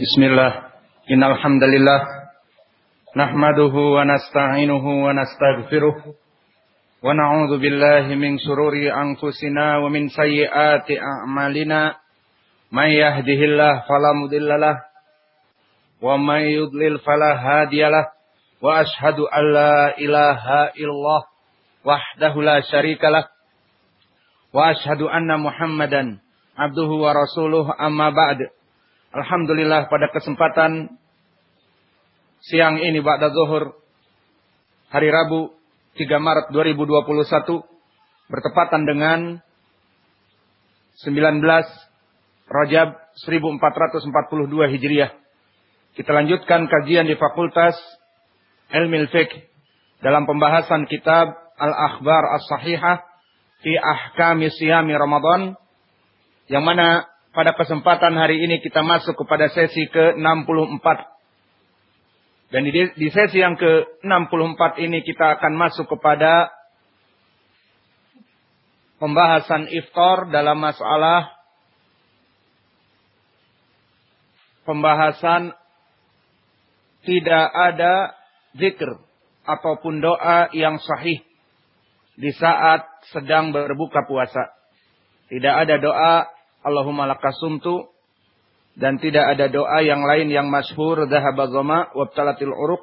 Bismillah. Innal hamdalillah. Nahmaduhu wa nasta'inuhu wa nastaghfiruh. Wa na'udzu billahi min sururi anfusina wa min sayyiati a'malina. May yahdihillahu fala wa may yudlil fala wa ashadu an la ilaha illallah wahdahu la syarikalah wa ashadu anna muhammadan abduhu wa rasuluh amma ba'du Alhamdulillah pada kesempatan siang ini Ba'da Zuhur hari Rabu 3 Maret 2021 bertepatan dengan 19 Rajab 1442 Hijriah. Kita lanjutkan kajian di Fakultas Ilmu Fiqh dalam pembahasan kitab Al-Akhbar As-Sahihah fi Ahkami Siyami Ramadan yang mana pada kesempatan hari ini kita masuk kepada sesi ke-64. Dan di, sesi yang ke-64 ini kita akan masuk kepada pembahasan iftar dalam masalah pembahasan tidak ada zikr ataupun doa yang sahih di saat sedang berbuka puasa. Tidak ada doa Allahumma lakasumtu dan tidak ada doa yang lain yang masyhur dhahaba dhama wabtalatil uruq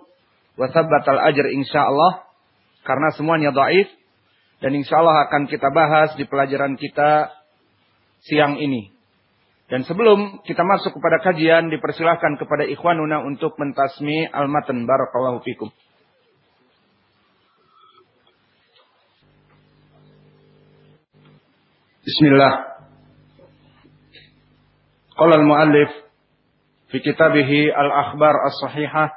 wa thabbatal ajr insyaallah karena semuanya dhaif dan insyaallah akan kita bahas di pelajaran kita siang ini. Dan sebelum kita masuk kepada kajian dipersilahkan kepada ikhwanuna untuk mentasmi al-matan barakallahu fikum. Bismillah. Qala al-muallif fi kitabih al-akhbar as-sahihah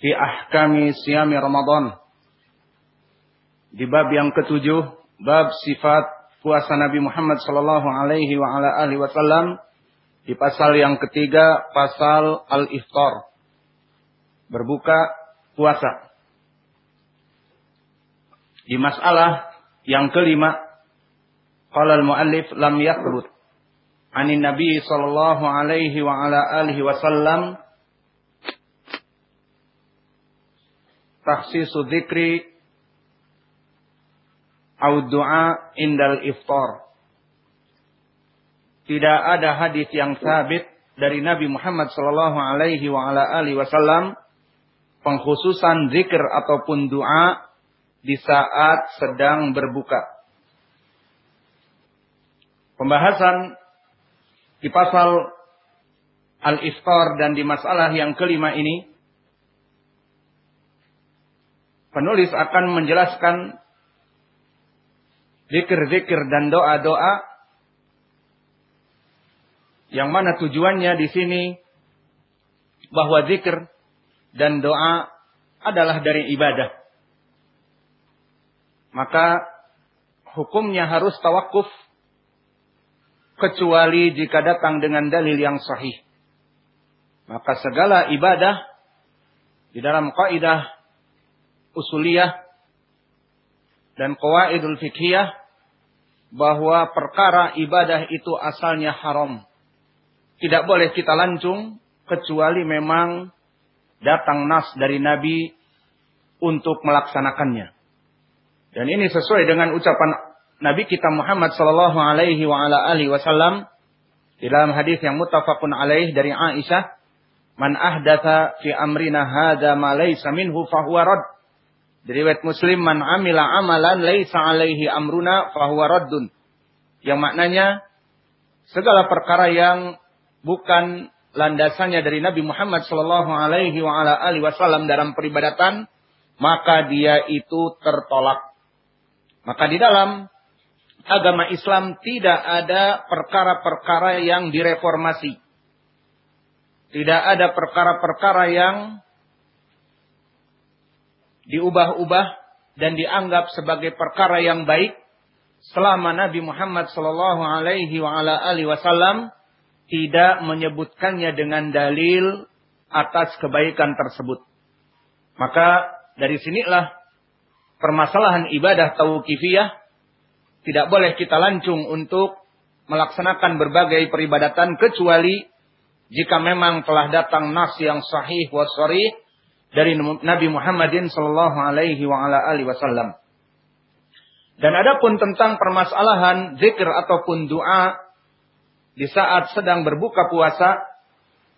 fi ahkami siyami Ramadan. Di bab yang ketujuh, bab sifat puasa Nabi Muhammad sallallahu alaihi wa ala alihi wasallam di pasal yang ketiga, pasal al-iftar. Berbuka puasa. Di masalah yang kelima, qala al-muallif lam yakrut anin Nabi sallallahu alaihi wa ala alihi wasallam takhsisu dzikri au du'a indal iftar. Tidak ada hadis yang sabit dari Nabi Muhammad sallallahu alaihi wa ala alihi wasallam pengkhususan zikir ataupun doa di saat sedang berbuka. Pembahasan di pasal Al-Iftar dan di masalah yang kelima ini, penulis akan menjelaskan zikir-zikir dan doa-doa yang mana tujuannya di sini bahwa zikir dan doa adalah dari ibadah. Maka hukumnya harus tawakuf kecuali jika datang dengan dalil yang sahih. Maka segala ibadah di dalam kaidah usuliyah dan qawaidul fikhiyah bahwa perkara ibadah itu asalnya haram. Tidak boleh kita lancung kecuali memang datang nas dari Nabi untuk melaksanakannya. Dan ini sesuai dengan ucapan Nabi kita Muhammad sallallahu alaihi wa ala alihi wasallam di dalam hadis yang muttafaqun alaih dari Aisyah, "Man ahdatha fi amrina hadza ma laysa minhu fahuwa rad." Riwayat Muslim, "Man amila amalan laysa alaihi amruna fahuwa raddun." Yang maknanya segala perkara yang bukan landasannya dari Nabi Muhammad sallallahu alaihi wa ala alihi wasallam dalam peribadatan, maka dia itu tertolak. Maka di dalam agama Islam tidak ada perkara-perkara yang direformasi. Tidak ada perkara-perkara yang diubah-ubah dan dianggap sebagai perkara yang baik selama Nabi Muhammad sallallahu alaihi wasallam tidak menyebutkannya dengan dalil atas kebaikan tersebut. Maka dari sinilah permasalahan ibadah tauqifiyah tidak boleh kita lancung untuk melaksanakan berbagai peribadatan kecuali jika memang telah datang nas yang sahih wa sharih dari Nabi Muhammadin sallallahu alaihi wa ala alihi wasallam. Dan adapun tentang permasalahan zikir ataupun doa di saat sedang berbuka puasa,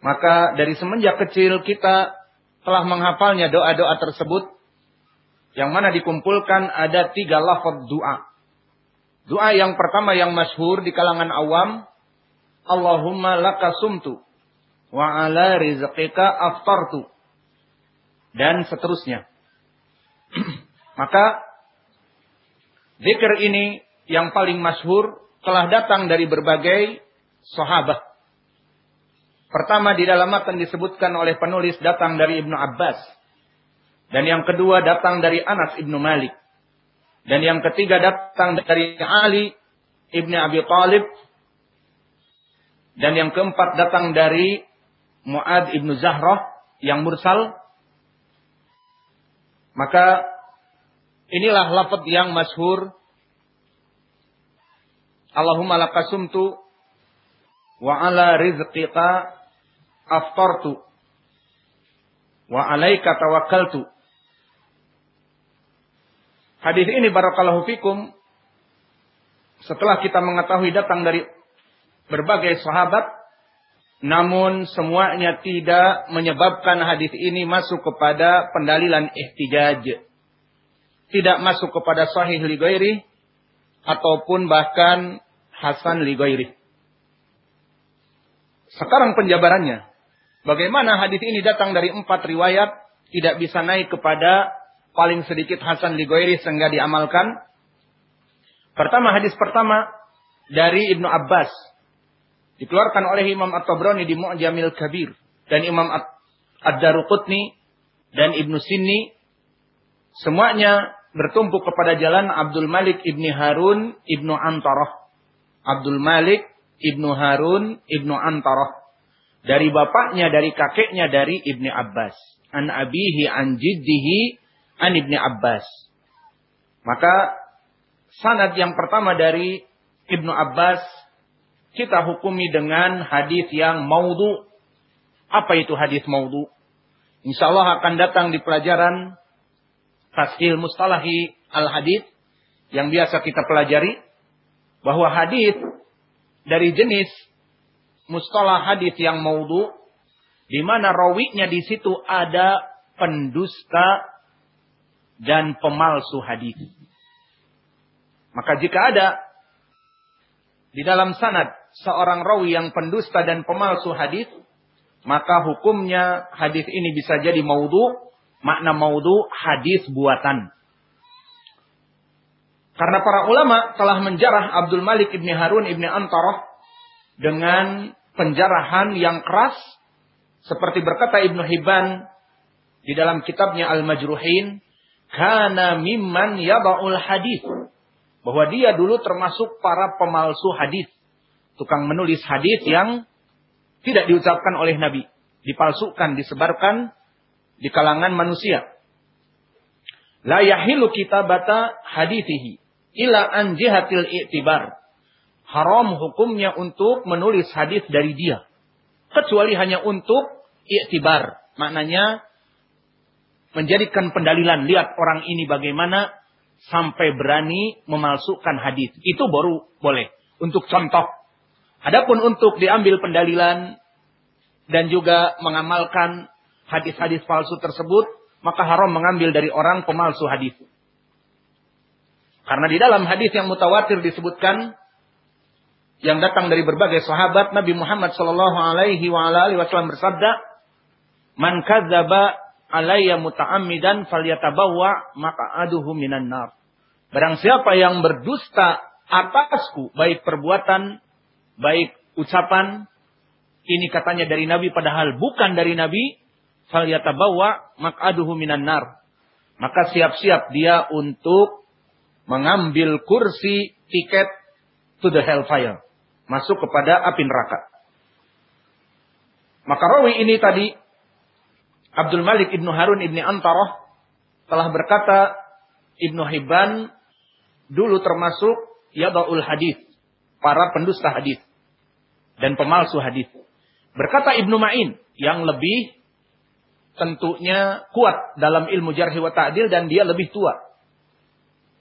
maka dari semenjak kecil kita telah menghafalnya doa-doa tersebut yang mana dikumpulkan ada tiga lafaz doa. Doa yang pertama yang masyhur di kalangan awam, Allahumma laka sumtu wa ala rizqika aftartu dan seterusnya. Maka zikir ini yang paling masyhur telah datang dari berbagai sahabat. Pertama di dalam matan disebutkan oleh penulis datang dari Ibnu Abbas. Dan yang kedua datang dari Anas Ibnu Malik. Dan yang ketiga datang dari Ali Ibnu Abi Talib. Dan yang keempat datang dari Muad Ibnu Zahrah yang mursal. Maka inilah lafaz yang masyhur. Allahumma lakasumtu wa ala rizqika aftartu wa alaika tawakkaltu. Hadis ini barakallahu fikum setelah kita mengetahui datang dari berbagai sahabat namun semuanya tidak menyebabkan hadis ini masuk kepada pendalilan ihtijaj. Tidak masuk kepada sahih li ghairi ataupun bahkan hasan li ghairi. Sekarang penjabarannya. Bagaimana hadis ini datang dari empat riwayat tidak bisa naik kepada paling sedikit hasan li ghairi sehingga diamalkan. Pertama hadis pertama dari Ibnu Abbas Dikeluarkan oleh Imam At-Tabrani di Mu'jamil Kabir. Dan Imam Ad-Daruqutni dan Ibnu Sinni. Semuanya bertumpu kepada jalan Abdul Malik Ibni Harun Ibnu Antarah. Abdul Malik Ibnu Harun Ibnu Antarah. Dari bapaknya, dari kakeknya, dari Ibni Abbas. An abihi, an jiddihi, an Ibni Abbas. Maka sanad yang pertama dari Ibnu Abbas kita hukumi dengan hadis yang maudhu. Apa itu hadis maudhu? Insya Allah akan datang di pelajaran Tashil Mustalahi Al-Hadis yang biasa kita pelajari bahwa hadis dari jenis mustalah hadis yang maudhu di mana rawinya di situ ada pendusta dan pemalsu hadis. Maka jika ada di dalam sanad seorang rawi yang pendusta dan pemalsu hadis, maka hukumnya hadis ini bisa jadi maudhu, makna maudhu hadis buatan. Karena para ulama telah menjarah Abdul Malik ibni Harun ibni Antarah dengan penjarahan yang keras, seperti berkata Ibnu Hibban di dalam kitabnya Al-Majruhin, kana mimman yaba'ul hadis. Bahwa dia dulu termasuk para pemalsu hadis tukang menulis hadis yang tidak diucapkan oleh Nabi, dipalsukan, disebarkan di kalangan manusia. La yahilu kitabata hadithihi ila an jihatil i'tibar. Haram hukumnya untuk menulis hadis dari dia. Kecuali hanya untuk i'tibar. Maknanya menjadikan pendalilan. Lihat orang ini bagaimana sampai berani memalsukan hadis. Itu baru boleh. Untuk contoh. Adapun untuk diambil pendalilan dan juga mengamalkan hadis-hadis palsu tersebut, maka haram mengambil dari orang pemalsu hadis. Karena di dalam hadis yang mutawatir disebutkan yang datang dari berbagai sahabat Nabi Muhammad sallallahu alaihi wasallam bersabda, "Man kadzaba alayya muta'ammidan falyatabawwa maq'aduhu minan nar." Barang siapa yang berdusta atasku baik perbuatan baik ucapan ini katanya dari Nabi padahal bukan dari Nabi, fal yatabawa maq'aduhu minan nar. Maka siap-siap dia untuk mengambil kursi tiket to the hellfire. Masuk kepada api neraka. Maka rawi ini tadi Abdul Malik Ibnu Harun Ibni Antarah telah berkata Ibnu Hibban dulu termasuk yadaul hadis para pendusta hadis dan pemalsu hadis. Berkata Ibnu Ma'in yang lebih tentunya kuat dalam ilmu jarhi wa ta'dil dan dia lebih tua.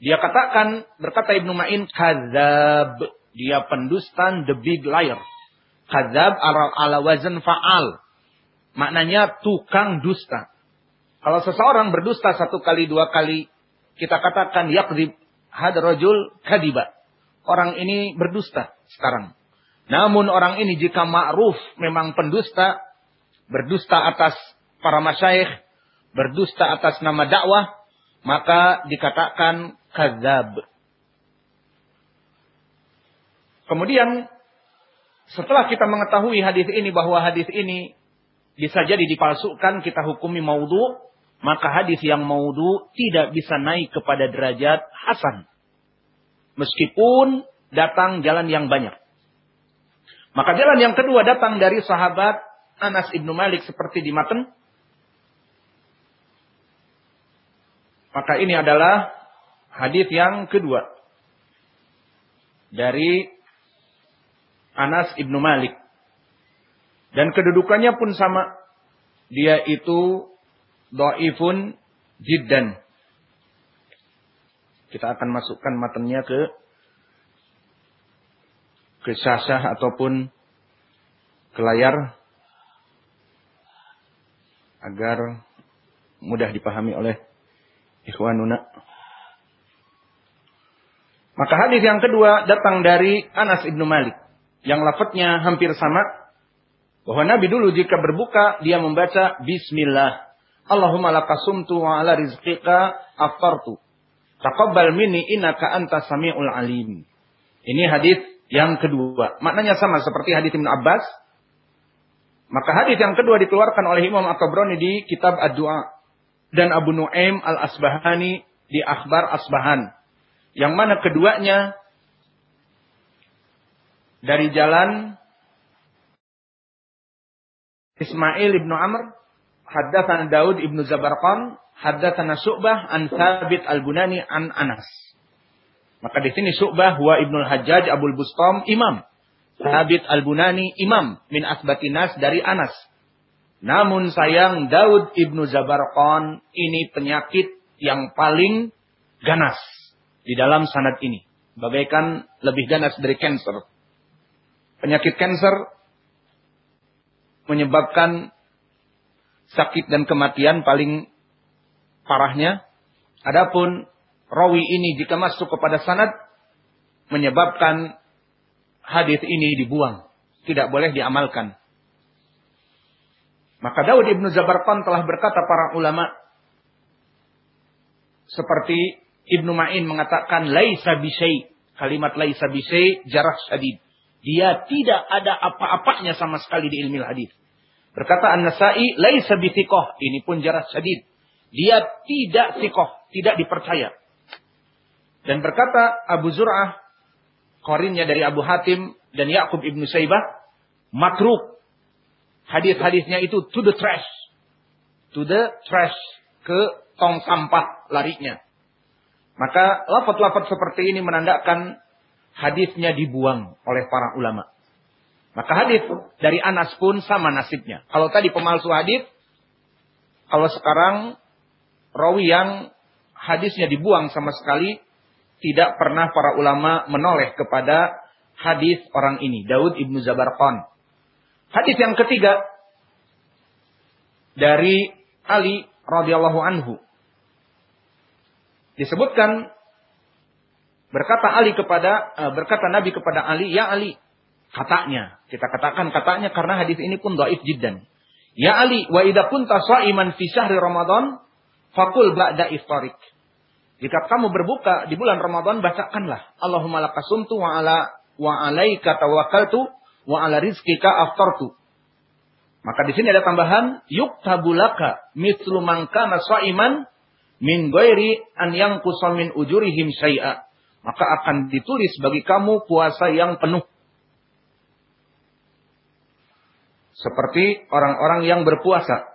Dia katakan, berkata Ibnu Ma'in, kazab. Dia pendustan, the big liar. Kazab ala, ala wazan fa'al. Maknanya tukang dusta. Kalau seseorang berdusta satu kali, dua kali, kita katakan yakzib had rajul kadiba. Orang ini berdusta sekarang. Namun orang ini jika ma'ruf memang pendusta, berdusta atas para masyayikh, berdusta atas nama dakwah, maka dikatakan kazab. Kemudian setelah kita mengetahui hadis ini bahwa hadis ini bisa jadi dipalsukan, kita hukumi maudhu, maka hadis yang maudhu tidak bisa naik kepada derajat hasan. Meskipun datang jalan yang banyak. Maka jalan yang kedua datang dari sahabat Anas ibnu Malik seperti di matan. Maka ini adalah hadis yang kedua dari Anas ibnu Malik. Dan kedudukannya pun sama. Dia itu do'ifun jiddan. Kita akan masukkan matanya ke ke syasah ataupun ke layar agar mudah dipahami oleh ikhwanuna. Maka hadis yang kedua datang dari Anas ibnu Malik yang lafadznya hampir sama bahwa Nabi dulu jika berbuka dia membaca Bismillah. Allahumma lakasumtu wa ala rizqika aftartu. Taqabbal minni innaka anta samiul alim. Ini hadis yang kedua. Maknanya sama seperti hadis Ibn Abbas. Maka hadis yang kedua dikeluarkan oleh Imam At-Tabrani di kitab Ad-Du'a. Dan Abu Nuaim Al-Asbahani di Akhbar Asbahan. Yang mana keduanya dari jalan Ismail ibnu Amr, Haddathan Daud ibnu Zabarqan, Haddatsana Syu'bah an Thabit al-Bunani an Anas. Maka di sini Syu'bah wa Ibnu Hajjaj Abul Bustam imam. Sabit Al-Bunani imam min asbatinas dari Anas. Namun sayang Daud Ibnu Zabarqan ini penyakit yang paling ganas di dalam sanad ini. Bagaikan lebih ganas dari kanker. Penyakit kanker menyebabkan sakit dan kematian paling parahnya. Adapun rawi ini jika masuk kepada sanad menyebabkan hadis ini dibuang, tidak boleh diamalkan. Maka Daud ibnu Zabarqan telah berkata para ulama seperti Ibnu Ma'in mengatakan laisa bisai kalimat laisa bisai jarah syadid. Dia tidak ada apa-apanya sama sekali di ilmu hadis. Berkata An-Nasai laisa bisikoh. Ini pun jarah syadid. Dia tidak sikoh, tidak dipercaya. Dan berkata Abu Zur'ah, korinnya dari Abu Hatim dan Yakub ibnu Saibah, makruk. Hadis-hadisnya itu to the trash. To the trash. Ke tong sampah larinya. Maka lafat-lafat seperti ini menandakan hadisnya dibuang oleh para ulama. Maka hadis dari Anas pun sama nasibnya. Kalau tadi pemalsu hadis, kalau sekarang rawi yang hadisnya dibuang sama sekali, tidak pernah para ulama menoleh kepada hadis orang ini, Daud ibnu Zabarqan. Hadis yang ketiga dari Ali radhiyallahu anhu. Disebutkan berkata Ali kepada uh, berkata Nabi kepada Ali, "Ya Ali." Katanya, kita katakan katanya karena hadis ini pun dhaif jiddan. Ya Ali, wa idza kunta sha'iman fi syahri Ramadan, faqul ba'da iftarik. Jika kamu berbuka di bulan Ramadan, bacakanlah. Allahumma lakasumtu wa ala wa alaika tawakkaltu wa ala rizkika aftartu. Maka di sini ada tambahan yuktabulaka mithlu man kana shaiman min ghairi an yanqusa min ujurihim syai'a. Maka akan ditulis bagi kamu puasa yang penuh. Seperti orang-orang yang berpuasa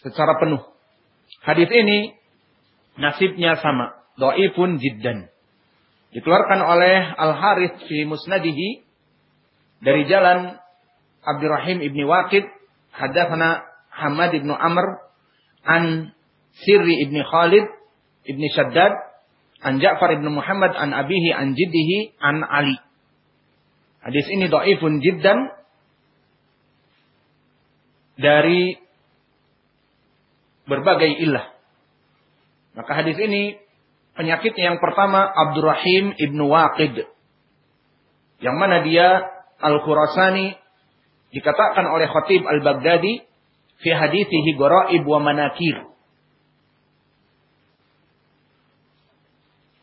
secara penuh. Hadis ini nasibnya sama. Do'ifun jiddan. Dikeluarkan oleh Al-Harith fi musnadihi dari jalan Abdurrahim ibni Waqid hadatsana Hamad ibnu Amr an Sirri ibni Khalid ibni Shaddad an Ja'far ibnu Muhammad an abihi an jiddihi an Ali. Hadis ini dhaifun jiddan dari berbagai ilah. Maka hadis ini penyakitnya yang pertama Abdurrahim ibnu Waqid. Yang mana dia Al-Khurasani dikatakan oleh Khatib Al-Baghdadi fi hadithihi garaib wa manakir.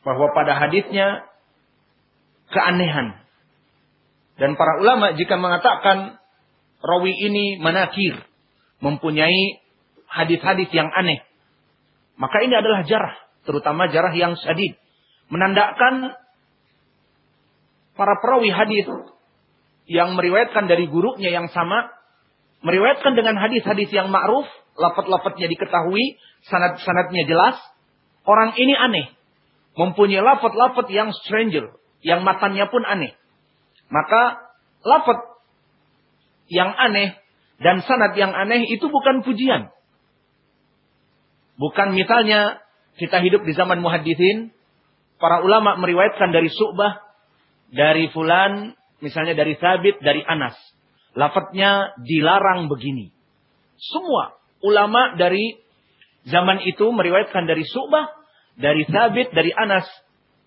Bahwa pada hadisnya keanehan. Dan para ulama jika mengatakan rawi ini manakir, mempunyai hadis-hadis yang aneh, maka ini adalah jarah, terutama jarah yang sadid. Menandakan para perawi hadis yang meriwayatkan dari gurunya yang sama, meriwayatkan dengan hadis-hadis yang ma'ruf, lafat-lafatnya diketahui, sanad-sanadnya jelas, orang ini aneh. Mempunyai lafat-lafat yang stranger, yang matanya pun aneh. Maka lafat yang aneh dan sanad yang aneh itu bukan pujian. Bukan misalnya kita hidup di zaman muhadithin, para ulama meriwayatkan dari Su'bah, dari fulan, Misalnya dari Sabit, dari Anas. Lafadznya dilarang begini. Semua ulama dari zaman itu meriwayatkan dari Subah, dari Sabit, dari Anas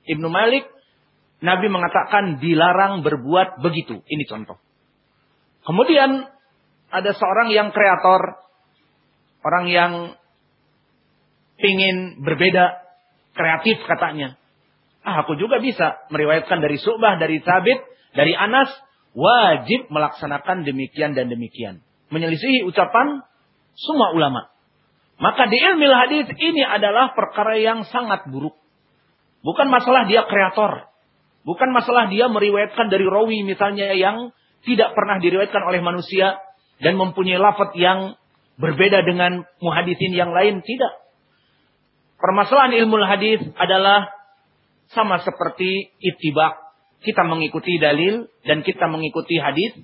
Ibnu Malik. Nabi mengatakan dilarang berbuat begitu. Ini contoh. Kemudian ada seorang yang kreator. Orang yang ingin berbeda. Kreatif katanya. Ah, aku juga bisa meriwayatkan dari Subah, dari Sabit, dari Anas wajib melaksanakan demikian dan demikian. Menyelisihi ucapan semua ulama. Maka di ilmu hadis ini adalah perkara yang sangat buruk. Bukan masalah dia kreator. Bukan masalah dia meriwayatkan dari rawi misalnya yang tidak pernah diriwayatkan oleh manusia dan mempunyai lafaz yang berbeda dengan muhadisin yang lain. Tidak. Permasalahan ilmu hadis adalah sama seperti itibak kita mengikuti dalil dan kita mengikuti hadis,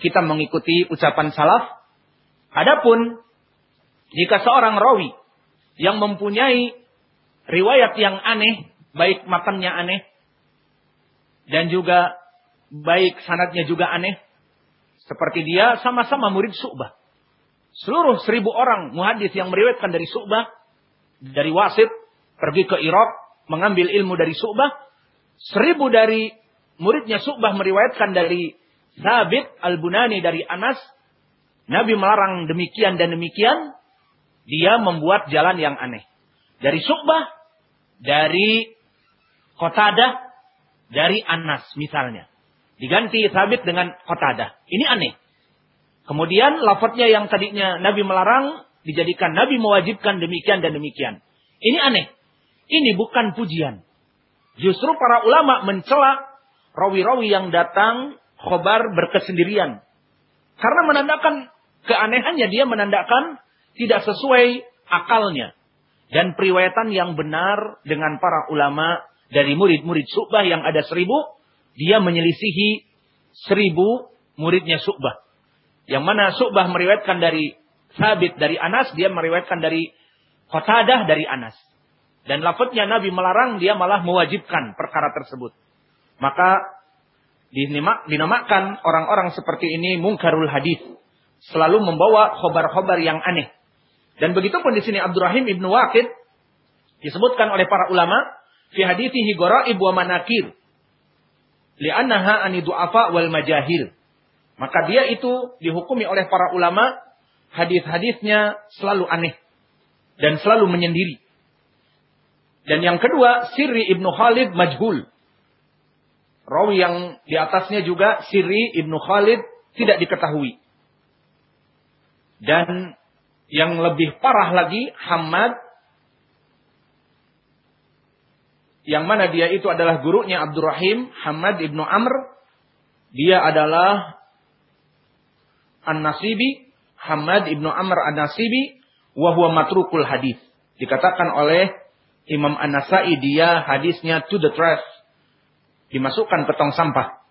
kita mengikuti ucapan salaf. Adapun jika seorang rawi yang mempunyai riwayat yang aneh, baik makannya aneh dan juga baik sanatnya juga aneh, seperti dia sama-sama murid Su'bah. Seluruh seribu orang muhadis yang meriwayatkan dari Su'bah, dari Wasit, pergi ke Irak, mengambil ilmu dari Su'bah, seribu dari muridnya Su'bah meriwayatkan dari Sabit Al-Bunani dari Anas, Nabi melarang demikian dan demikian, dia membuat jalan yang aneh. Dari Su'bah, dari Qatadah, dari Anas misalnya. Diganti Sabit dengan Qatadah. Ini aneh. Kemudian lafadznya yang tadinya Nabi melarang, dijadikan Nabi mewajibkan demikian dan demikian. Ini aneh. Ini bukan pujian. Justru para ulama mencela rawi-rawi yang datang khobar berkesendirian. Karena menandakan keanehannya dia menandakan tidak sesuai akalnya. Dan periwayatan yang benar dengan para ulama dari murid-murid Su'bah yang ada seribu, dia menyelisihi seribu muridnya Su'bah. Yang mana Su'bah meriwayatkan dari Sabit dari Anas, dia meriwayatkan dari Qatadah dari Anas. Dan lafadznya Nabi melarang, dia malah mewajibkan perkara tersebut. Maka dinamakan orang-orang seperti ini mungkarul hadis. Selalu membawa khobar-khobar yang aneh. Dan begitu pun di sini Abdurrahim ibnu Waqid disebutkan oleh para ulama fi hadithihi gharaib wa manakir li'annaha ani du'afa wal majahil. Maka dia itu dihukumi oleh para ulama hadis-hadisnya selalu aneh dan selalu menyendiri. Dan yang kedua, Sirri ibnu Khalid majhul. Rawi yang di atasnya juga Siri Ibnu Khalid tidak diketahui. Dan yang lebih parah lagi Hamad yang mana dia itu adalah gurunya Abdurrahim Hamad Ibnu Amr. Dia adalah An-Nasibi Hamad Ibnu Amr An-Nasibi wahwa matrukul hadis. Dikatakan oleh Imam An-Nasai dia hadisnya to the trash dimasukkan ke tong sampah.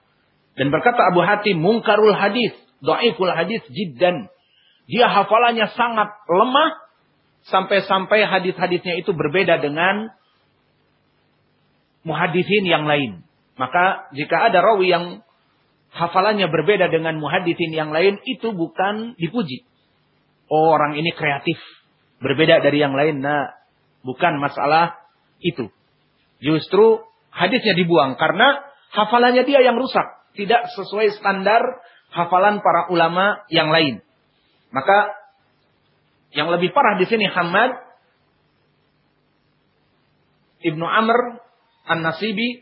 Dan berkata Abu Hatim, mungkarul hadis, dhaiful hadis jiddan. Dia hafalannya sangat lemah sampai-sampai hadis-hadisnya itu berbeda dengan muhadithin yang lain. Maka jika ada rawi yang hafalannya berbeda dengan muhadithin yang lain, itu bukan dipuji. Oh, orang ini kreatif. Berbeda dari yang lain. Nah, bukan masalah itu. Justru hadisnya dibuang karena hafalannya dia yang rusak. Tidak sesuai standar hafalan para ulama yang lain. Maka yang lebih parah di sini Hamad Ibnu Amr An-Nasibi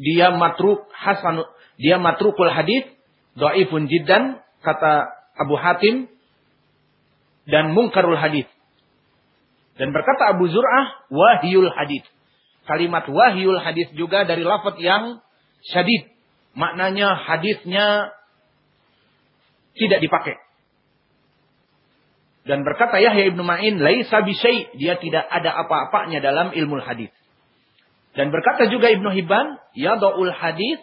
dia matruk Hasan dia matrukul hadis dhaifun jiddan kata Abu Hatim dan mungkarul hadis. Dan berkata Abu Zur'ah wahyul hadis. Kalimat wahyul hadis juga dari lafaz yang syadid. Maknanya hadisnya tidak dipakai. Dan berkata Yahya ibnu Ma'in, laisa bisyai, dia tidak ada apa-apanya dalam ilmu hadis. Dan berkata juga Ibnu Hibban, yada'ul hadis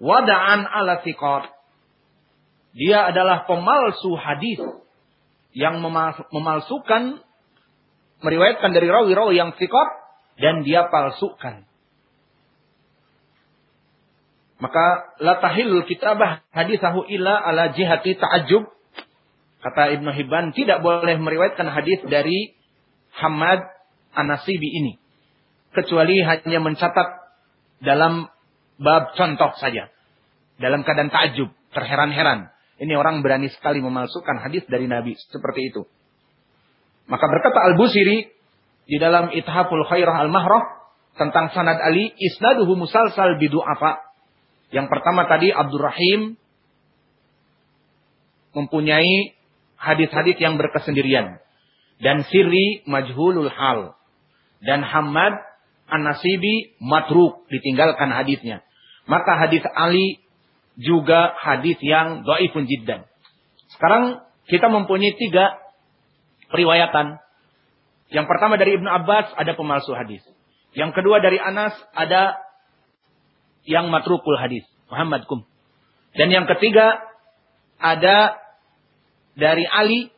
wada'an ala thiqat. Dia adalah pemalsu hadis yang memalsukan meriwayatkan dari rawi-rawi yang thiqat dan dia palsukan. Maka la tahillul kitabah hadisahu illa ala jihati ta'ajjub. Kata Ibnu Hibban tidak boleh meriwayatkan hadis dari Hamad An-Nasibi ini kecuali hanya mencatat dalam bab contoh saja. Dalam keadaan takjub, terheran-heran. Ini orang berani sekali memalsukan hadis dari Nabi seperti itu. Maka berkata Al-Busiri di dalam Ithaful Khairah Al-Mahrah tentang sanad Ali, isnaduhu musalsal bidu'afa. Yang pertama tadi Abdurrahim mempunyai hadis-hadis yang berkesendirian. Dan sirri majhulul hal. Dan Hamad An-Nasibi matruk, ditinggalkan hadisnya. Maka hadis Ali juga hadis yang dhaifun jiddan. Sekarang kita mempunyai tiga periwayatan. Yang pertama dari Ibnu Abbas ada pemalsu hadis. Yang kedua dari Anas ada yang matrukul hadis. Muhammad Kum. Dan yang ketiga ada dari Ali.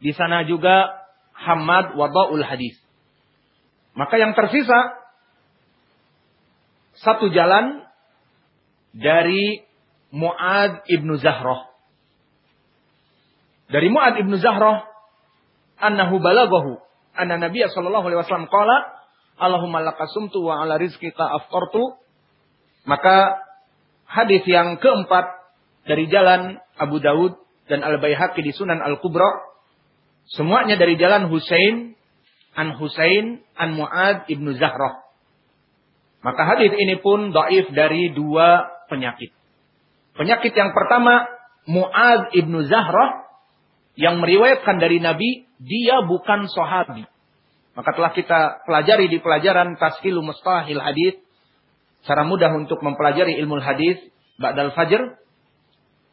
Di sana juga Hamad Wada'ul hadis. Maka yang tersisa satu jalan dari Muad ibnu Zahroh. Dari Muad ibnu Zahroh, annahu balagahu, anna Nabiya sallallahu alaihi wasallam qala, Allahumma lakasumtu wa ala rizqika afqartu. Maka hadis yang keempat dari jalan Abu Daud dan Al-Baihaqi di Sunan Al-Kubra, semuanya dari jalan Husain an Husain an Muad ibnu Zahroh. Maka hadis ini pun daif dari dua penyakit. Penyakit yang pertama, Mu'ad ibnu Zahrah yang meriwayatkan dari Nabi, dia bukan sahabi. Maka telah kita pelajari di pelajaran Tashkilu Mustahil Hadis, cara mudah untuk mempelajari ilmu hadis Ba'dal Fajr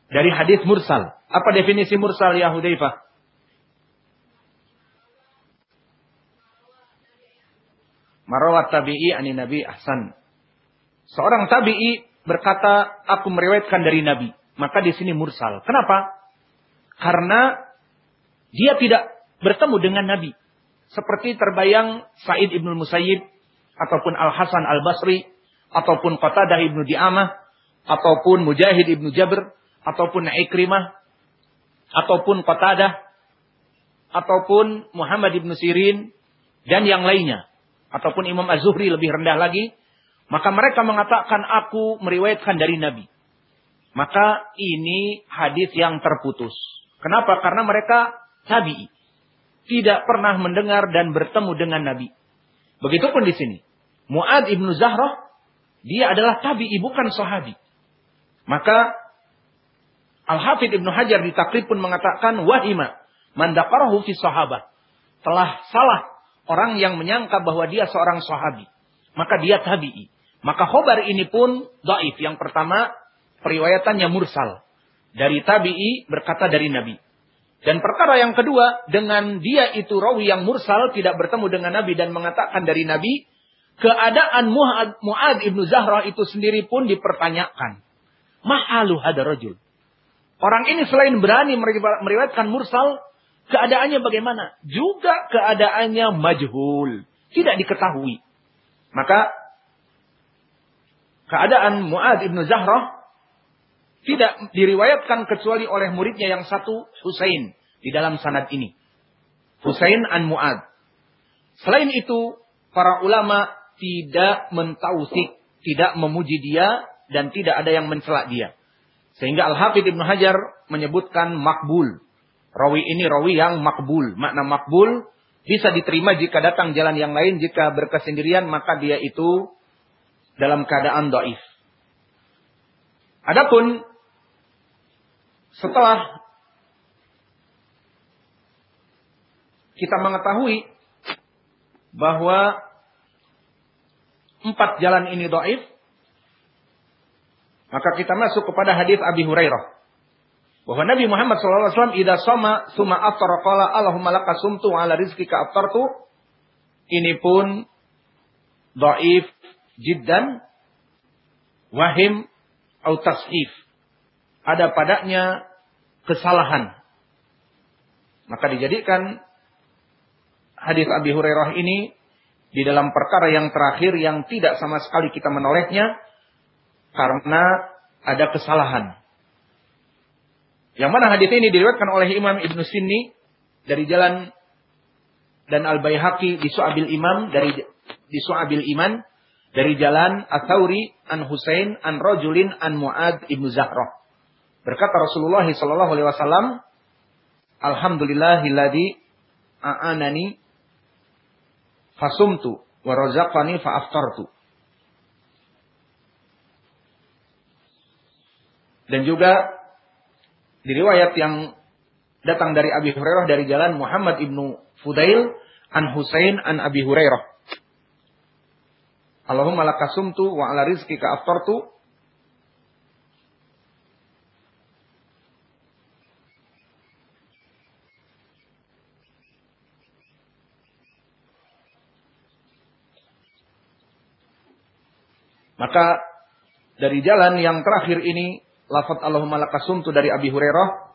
dari hadis mursal. Apa definisi mursal ya Hudaifah? Marawat tabi'i ani nabi ahsan. Seorang tabi'i berkata, aku meriwayatkan dari nabi. Maka di sini mursal. Kenapa? Karena dia tidak bertemu dengan nabi. Seperti terbayang Said ibnu Musayyib ataupun Al Hasan Al Basri ataupun Qatadah ibnu Di'amah ataupun Mujahid ibnu Jabr ataupun Ikrimah ataupun Qatadah ataupun Muhammad ibnu Sirin dan yang lainnya ataupun Imam Az-Zuhri lebih rendah lagi, maka mereka mengatakan aku meriwayatkan dari Nabi. Maka ini hadis yang terputus. Kenapa? Karena mereka tabi'i. Tidak pernah mendengar dan bertemu dengan Nabi. Begitupun di sini. Mu'ad ibnu Zahrah, dia adalah tabi'i bukan sahabi. Maka Al-Hafidh Ibnu Hajar di takrib pun mengatakan wahima mandakarahu fi sahabat. Telah salah orang yang menyangka bahwa dia seorang sahabi. Maka dia tabi'i. Maka khobar ini pun daif. Yang pertama, periwayatannya mursal. Dari tabi'i berkata dari Nabi. Dan perkara yang kedua, dengan dia itu rawi yang mursal tidak bertemu dengan Nabi dan mengatakan dari Nabi, keadaan Mu'ad, Mu'ad ibnu Zahra itu sendiri pun dipertanyakan. Mahalu hada rajul. Orang ini selain berani meriwayatkan mursal, keadaannya bagaimana? Juga keadaannya majhul. Tidak diketahui. Maka keadaan Mu'ad ibnu Zahrah tidak diriwayatkan kecuali oleh muridnya yang satu, Husain. Di dalam sanad ini. Husain an Mu'ad. Selain itu, para ulama tidak mentausik, tidak memuji dia, dan tidak ada yang mencela dia. Sehingga Al-Hafidh Ibn Hajar menyebutkan makbul. Rawi ini rawi yang makbul. Makna makbul bisa diterima jika datang jalan yang lain. Jika berkesendirian maka dia itu dalam keadaan doif. Adapun setelah kita mengetahui bahwa empat jalan ini doif, maka kita masuk kepada hadis Abi Hurairah. Bahwa Nabi Muhammad SAW, Ida sama suma aftar qala Allahumma laka sumtu ala rizkika aftartu. Ini pun daif jiddan wahim atau tasif. Ada padanya kesalahan. Maka dijadikan hadis Abi Hurairah ini di dalam perkara yang terakhir yang tidak sama sekali kita menolehnya karena ada kesalahan. Yang mana hadis ini diriwayatkan oleh Imam Ibnu Sinni dari jalan dan Al Baihaqi di Su'abil Imam dari di Su'abil Iman dari jalan Atsauri an Husain an Rajulin an Muad ibnu Zahrah. Berkata Rasulullah sallallahu alaihi wasallam, Alhamdulillahilladzi a'anani fasumtu wa razaqani fa. Dan juga di riwayat yang datang dari Abi Hurairah dari jalan Muhammad ibnu Fudail an Husain an Abi Hurairah. Allahumma lakasumtu wa ala rizkika aftartu. Maka dari jalan yang terakhir ini lafaz Allahumma lakasumtu dari Abi Hurairah,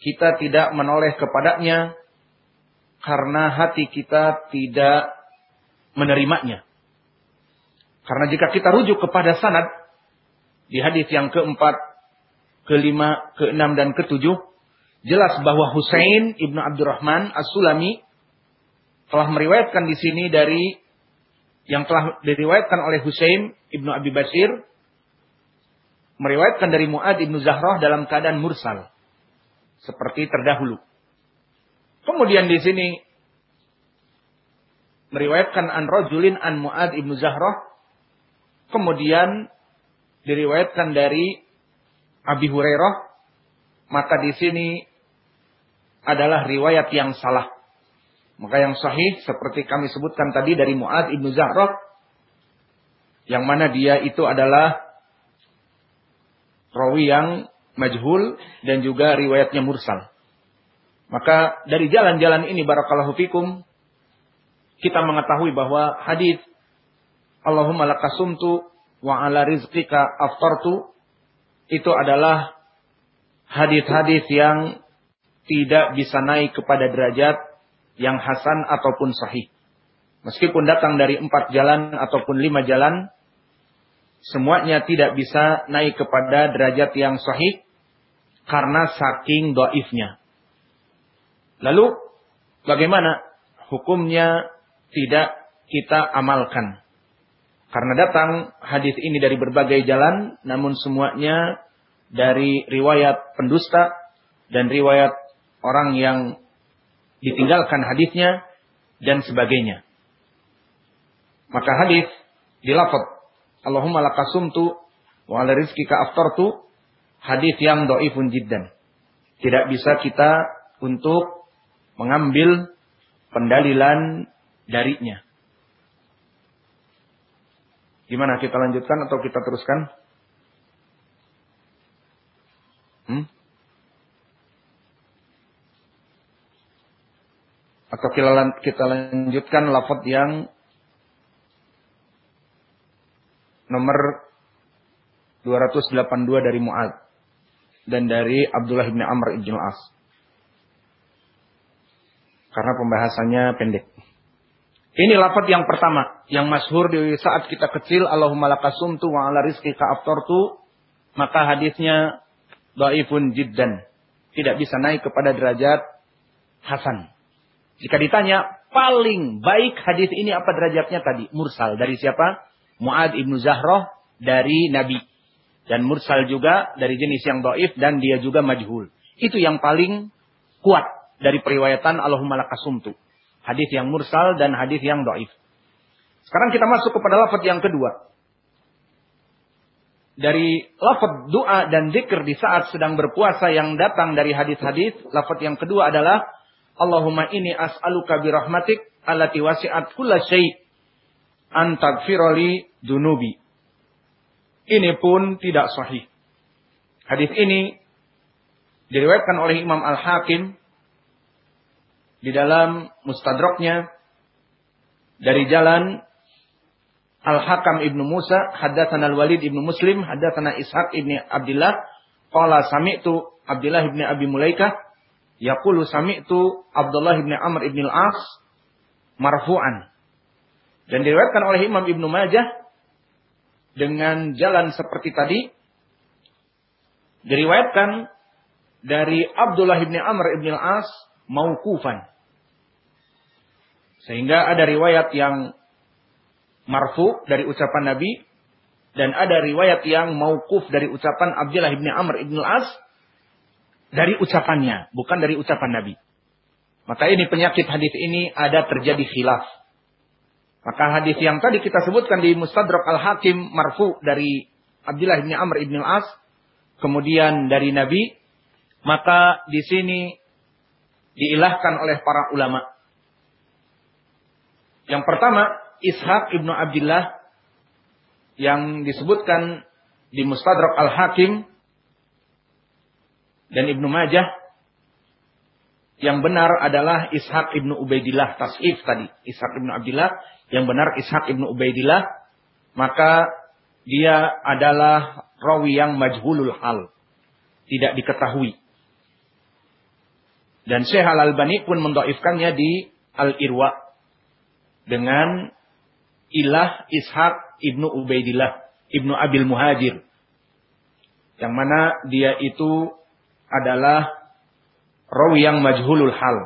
kita tidak menoleh kepadanya karena hati kita tidak menerimanya. Karena jika kita rujuk kepada sanad di hadis yang keempat, kelima, keenam dan ketujuh, jelas bahwa Husain ibnu Abdurrahman As-Sulami telah meriwayatkan di sini dari yang telah diriwayatkan oleh Husain ibnu Abi Basir meriwayatkan dari Muad ibnu Zahrah dalam keadaan mursal seperti terdahulu. Kemudian di sini meriwayatkan an rajulin an Muad ibnu Zahrah kemudian diriwayatkan dari Abi Hurairah maka di sini adalah riwayat yang salah. Maka yang sahih seperti kami sebutkan tadi dari Muad ibnu Zahrah yang mana dia itu adalah rawi yang majhul dan juga riwayatnya mursal. Maka dari jalan-jalan ini barakallahu fikum kita mengetahui bahwa hadis Allahumma lakasumtu wa ala rizqika aftartu itu adalah hadis-hadis yang tidak bisa naik kepada derajat yang hasan ataupun sahih. Meskipun datang dari empat jalan ataupun lima jalan, semuanya tidak bisa naik kepada derajat yang sahih karena saking doifnya. Lalu bagaimana hukumnya tidak kita amalkan? Karena datang hadis ini dari berbagai jalan, namun semuanya dari riwayat pendusta dan riwayat orang yang ditinggalkan hadisnya dan sebagainya. Maka hadis dilafat Allahumma lakasumtu wa ala rizkika aftartu hadis yang doifun jiddan. Tidak bisa kita untuk mengambil pendalilan darinya. Gimana kita lanjutkan atau kita teruskan? Hmm? Atau kita lanjutkan lafaz yang nomor 282 dari Mu'ad. dan dari Abdullah bin Amr bin As. Karena pembahasannya pendek. Ini lafaz yang pertama yang masyhur di saat kita kecil Allahumma lakasumtu wa ala rizqika aftartu maka hadisnya dhaifun jiddan. Tidak bisa naik kepada derajat hasan. Jika ditanya paling baik hadis ini apa derajatnya tadi? Mursal dari siapa? Muad ibnu Zahroh dari Nabi. Dan mursal juga dari jenis yang dhaif dan dia juga majhul. Itu yang paling kuat dari periwayatan Allahumma lakasumtu. Hadis yang mursal dan hadis yang doif. Sekarang kita masuk kepada lafaz yang kedua. Dari lafaz doa dan zikr di saat sedang berpuasa yang datang dari hadis-hadis, lafaz yang kedua adalah Allahumma ini as'aluka birahmatik allati wasi'at kulla syai' an tagfirali dunubi. Ini pun tidak sahih. Hadis ini diriwayatkan oleh Imam Al-Hakim di dalam mustadraknya dari jalan Al-Hakam ibnu Musa, haddatsana Al-Walid ibnu Muslim, haddatsana Ishaq ibnu Abdullah, qala sami'tu Abdullah ibnu Abi Mulaikah yaqulu sami'tu Abdullah ibnu Amr ibnu Al-As marfu'an. Dan diriwayatkan oleh Imam Ibnu Majah dengan jalan seperti tadi diriwayatkan dari Abdullah ibnu Amr ibnu Al-As mauqufan. Sehingga ada riwayat yang marfu dari ucapan Nabi dan ada riwayat yang mauquf dari ucapan Abdullah bin Amr ibn As dari ucapannya, bukan dari ucapan Nabi. Maka ini penyakit hadis ini ada terjadi khilaf. Maka hadis yang tadi kita sebutkan di Mustadrak Al-Hakim marfu dari Abdullah bin Amr ibn As kemudian dari Nabi, maka di sini diilahkan oleh para ulama. Yang pertama, Ishaq ibnu Abdullah yang disebutkan di Mustadrak Al-Hakim dan Ibnu Majah yang benar adalah Ishaq ibnu Ubaidillah tasif tadi. Ishaq ibnu Abdullah yang benar Ishaq ibnu Ubaidillah maka dia adalah rawi yang majhulul hal. Tidak diketahui. Dan Syekh Al-Albani pun mendoifkannya di Al-Irwa dengan ilah Ishaq ibnu Ubaidillah ibnu Abil Muhajir. Yang mana dia itu adalah rawi yang majhulul hal.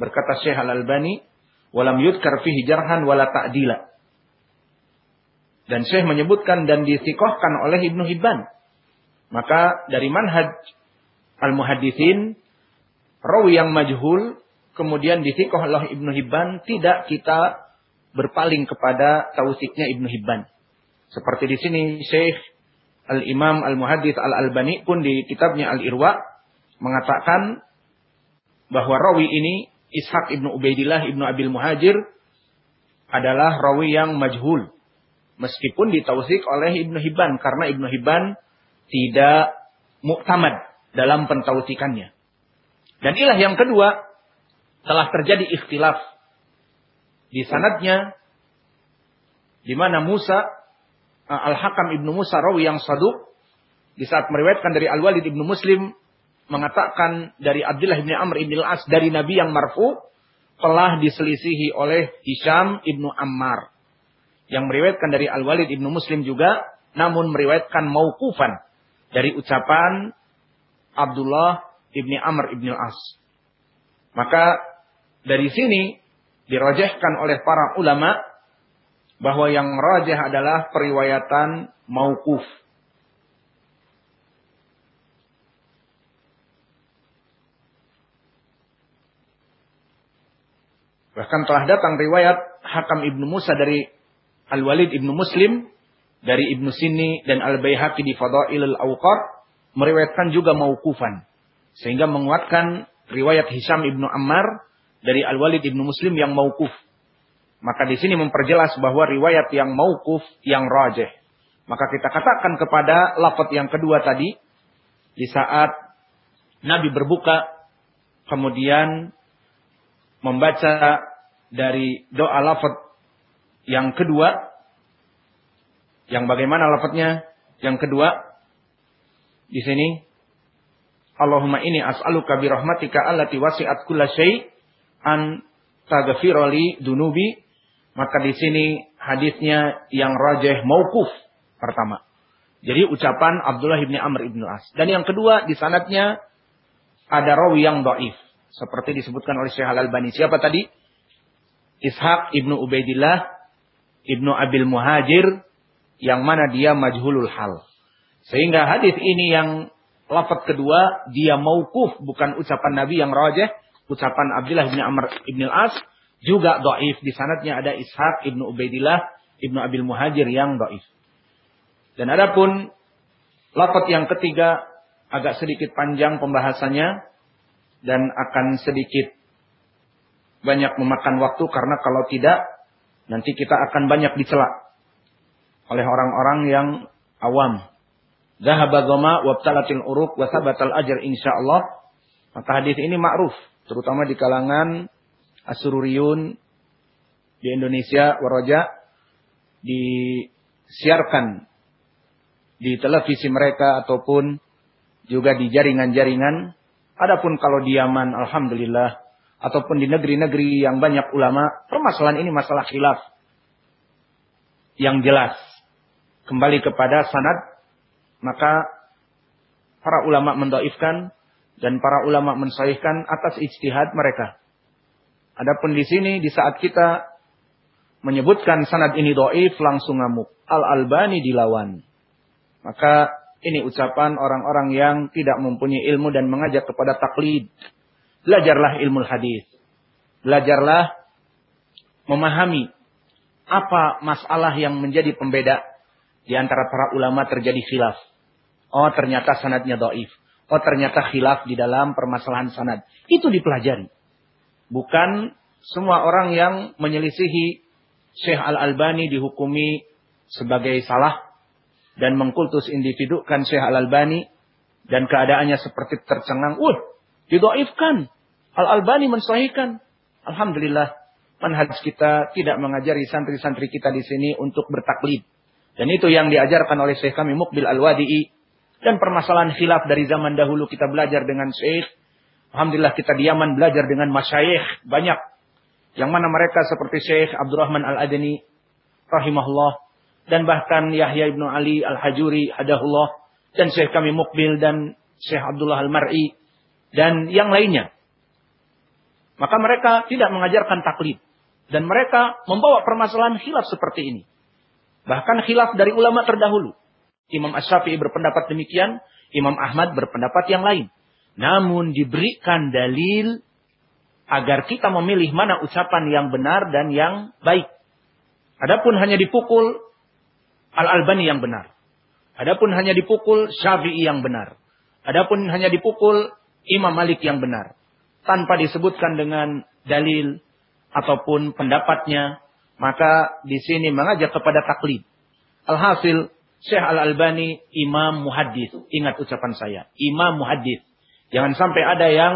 Berkata Syekh Al-Albani, walam yudkar fihi jarhan wala ta'dila. Dan Syekh menyebutkan dan disikohkan oleh Ibnu Hibban. Maka dari manhaj al-muhadithin, rawi yang majhul, kemudian disikoh oleh Ibnu Hibban, tidak kita berpaling kepada tausiknya Ibnu Hibban. Seperti di sini Syekh Al-Imam Al-Muhaddits Al-Albani pun di kitabnya Al-Irwa mengatakan bahwa rawi ini Ishaq Ibnu Ubaidillah Ibnu Abil Muhajir adalah rawi yang majhul. Meskipun ditausik oleh Ibnu Hibban karena Ibnu Hibban tidak muktamad dalam pentausikannya. Dan ilah yang kedua telah terjadi ikhtilaf di sanadnya di mana Musa uh, Al-Hakam Ibnu Musa rawi yang saduk di saat meriwayatkan dari Al-Walid Ibnu Muslim mengatakan dari Abdullah bin Amr bin Al-As dari Nabi yang marfu telah diselisihi oleh Hisham Ibnu Ammar yang meriwayatkan dari Al-Walid Ibnu Muslim juga namun meriwayatkan mauqufan dari ucapan Abdullah Ibni Amr Ibn Al-As. Maka dari sini dirajahkan oleh para ulama bahwa yang rajah adalah periwayatan mauquf. Bahkan telah datang riwayat Hakam Ibnu Musa dari Al-Walid Ibnu Muslim dari Ibnu Sini dan Al-Baihaqi di Fadailul Awqat meriwayatkan juga mauqufan sehingga menguatkan riwayat Hisam Ibnu Ammar dari Al-Walid Ibnu Muslim yang mauquf. Maka di sini memperjelas bahwa riwayat yang mauquf yang rajih. Maka kita katakan kepada lafaz yang kedua tadi di saat Nabi berbuka kemudian membaca dari doa lafaz yang kedua yang bagaimana lafaznya yang kedua di sini Allahumma ini as'aluka bi rahmatika allati wasi'at kulla syai' an taghfirali dunubi. Maka di sini hadisnya yang rajih maukuf pertama. Jadi ucapan Abdullah bin Amr ibn As. Dan yang kedua di sanatnya ada rawi yang dhaif. Seperti disebutkan oleh Syekh Al-Albani. Siapa tadi? Ishaq ibnu Ubaidillah ibnu Abil Muhajir yang mana dia majhulul hal. Sehingga hadis ini yang lafaz kedua dia maukuf bukan ucapan Nabi yang rajih, ucapan Abdullah bin Amr ibn al-As juga doif di sanadnya ada Ishaq ibnu Ubaidillah ibnu Abil Muhajir yang doif. Dan adapun lafaz yang ketiga agak sedikit panjang pembahasannya dan akan sedikit banyak memakan waktu karena kalau tidak nanti kita akan banyak dicela oleh orang-orang yang awam Zahaba dhama wabtalatil uruk wa sabatal ajr insyaallah. Maka hadis ini ma'ruf terutama di kalangan Asururiyun di Indonesia waraja disiarkan di televisi mereka ataupun juga di jaringan-jaringan. Adapun kalau di Yaman alhamdulillah ataupun di negeri-negeri yang banyak ulama, permasalahan ini masalah khilaf yang jelas. Kembali kepada sanad maka para ulama mendoifkan dan para ulama mensahihkan atas ijtihad mereka. Adapun di sini di saat kita menyebutkan sanad ini doif langsung ngamuk. Al-Albani dilawan. Maka ini ucapan orang-orang yang tidak mempunyai ilmu dan mengajak kepada taklid. Belajarlah ilmu hadis. Belajarlah memahami apa masalah yang menjadi pembeda di antara para ulama terjadi khilaf. Oh ternyata sanadnya doif. Oh ternyata khilaf di dalam permasalahan sanad. Itu dipelajari. Bukan semua orang yang menyelisihi Syekh Al-Albani dihukumi sebagai salah dan mengkultus individu kan Syekh Al-Albani dan keadaannya seperti tercengang. Uh, didoifkan. Al-Albani mensahihkan. Alhamdulillah manhaj kita tidak mengajari santri-santri kita di sini untuk bertaklid. Dan itu yang diajarkan oleh Syekh kami Mukbil Al-Wadi'i dan permasalahan khilaf dari zaman dahulu kita belajar dengan syekh. Alhamdulillah kita di Yaman belajar dengan masyayikh banyak. Yang mana mereka seperti Syekh Abdurrahman Al-Adani rahimahullah. Dan bahkan Yahya Ibnu Ali Al-Hajuri hadahullah. Dan Syekh kami Mukbil dan Syekh Abdullah Al-Mar'i. Dan yang lainnya. Maka mereka tidak mengajarkan taklid. Dan mereka membawa permasalahan khilaf seperti ini. Bahkan khilaf dari ulama terdahulu. Imam Ash-Syafi'i berpendapat demikian, Imam Ahmad berpendapat yang lain. Namun diberikan dalil agar kita memilih mana ucapan yang benar dan yang baik. Adapun hanya dipukul Al-Albani yang benar. Adapun hanya dipukul Syafi'i yang benar. Adapun hanya dipukul Imam Malik yang benar. Tanpa disebutkan dengan dalil ataupun pendapatnya. Maka di sini mengajak kepada taklid. Alhasil Syekh Al-Albani imam muhaddis. Ingat ucapan saya, imam muhaddis. Jangan sampai ada yang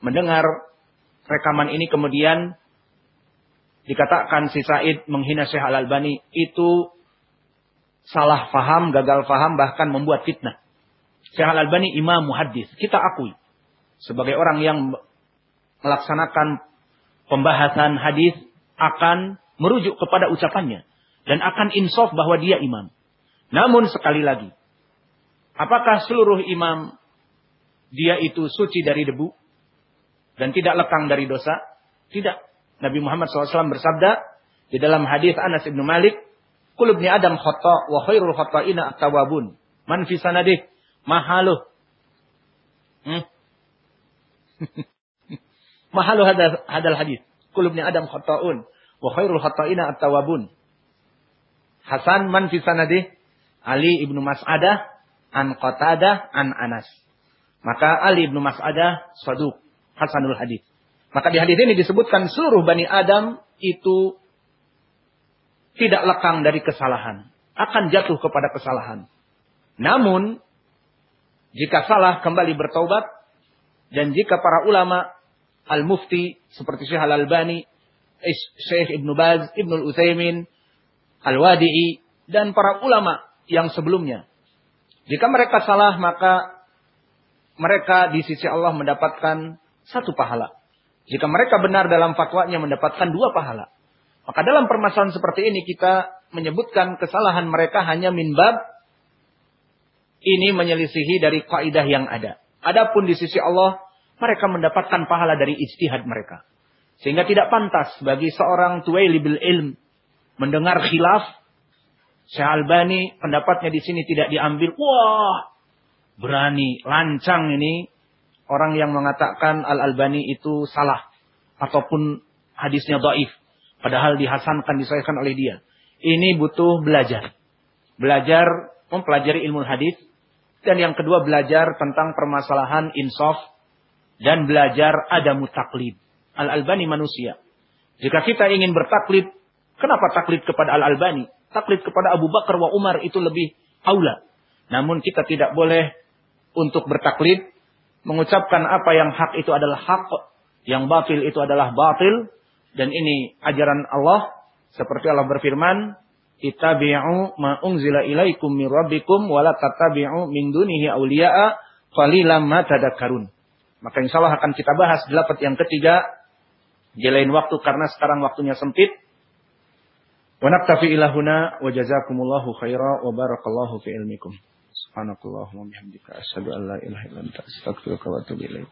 mendengar rekaman ini kemudian dikatakan si Said menghina Syekh Al-Albani itu salah faham, gagal faham bahkan membuat fitnah. Syekh Al-Albani imam muhaddis. Kita akui sebagai orang yang melaksanakan pembahasan hadis akan merujuk kepada ucapannya dan akan insaf bahwa dia imam. Namun sekali lagi, apakah seluruh imam dia itu suci dari debu dan tidak lekang dari dosa? Tidak. Nabi Muhammad SAW bersabda di dalam hadis Anas bin Malik, "Kulubni Adam khata wa khairul khata'ina at-tawabun." Man fi sanadih mahaluh. Hmm? mahaluh hadal, hadal hadis. Kulubni Adam khata'un wa khairul khata'ina at-tawabun. Hasan man fi sanadih Ali ibnu Mas'adah an Qatadah an Anas. Maka Ali ibnu Mas'adah saduk Hasanul hadis. Maka di hadis ini disebutkan seluruh Bani Adam itu tidak lekang dari kesalahan. Akan jatuh kepada kesalahan. Namun, jika salah kembali bertaubat. Dan jika para ulama al-mufti seperti Syekh Al-Albani, Syekh Ibnu Baz, Ibnu Utsaimin, Al-Wadi'i dan para ulama yang sebelumnya. Jika mereka salah maka mereka di sisi Allah mendapatkan satu pahala. Jika mereka benar dalam fatwanya mendapatkan dua pahala. Maka dalam permasalahan seperti ini kita menyebutkan kesalahan mereka hanya minbab ini menyelisihi dari kaidah yang ada. Adapun di sisi Allah mereka mendapatkan pahala dari istihad mereka. Sehingga tidak pantas bagi seorang tuwaili bil ilm mendengar khilaf Syekh Albani pendapatnya di sini tidak diambil. Wah, berani, lancang ini orang yang mengatakan Al Albani itu salah ataupun hadisnya dhaif padahal dihasankan disahkan oleh dia. Ini butuh belajar. Belajar mempelajari ilmu hadis dan yang kedua belajar tentang permasalahan insaf dan belajar ada mutaklid. Al Albani manusia. Jika kita ingin bertaklid, kenapa taklid kepada Al Albani? taklid kepada Abu Bakar wa Umar itu lebih aula. Namun kita tidak boleh untuk bertaklid mengucapkan apa yang hak itu adalah hak, yang batil itu adalah batil dan ini ajaran Allah seperti Allah berfirman, ittabi'u ma unzila ilaikum min rabbikum wa la tattabi'u min dunihi auliya'a qalilan ma tadakkarun. Maka insyaallah akan kita bahas di lapat yang ketiga di lain waktu karena sekarang waktunya sempit. Wa naktafi ila huna wa jazakumullahu khaira wa barakallahu fi ilmikum. Subhanakallahumma wa bihamdika asyhadu an la ilaha illa anta astaghfiruka wa atubu ilaik.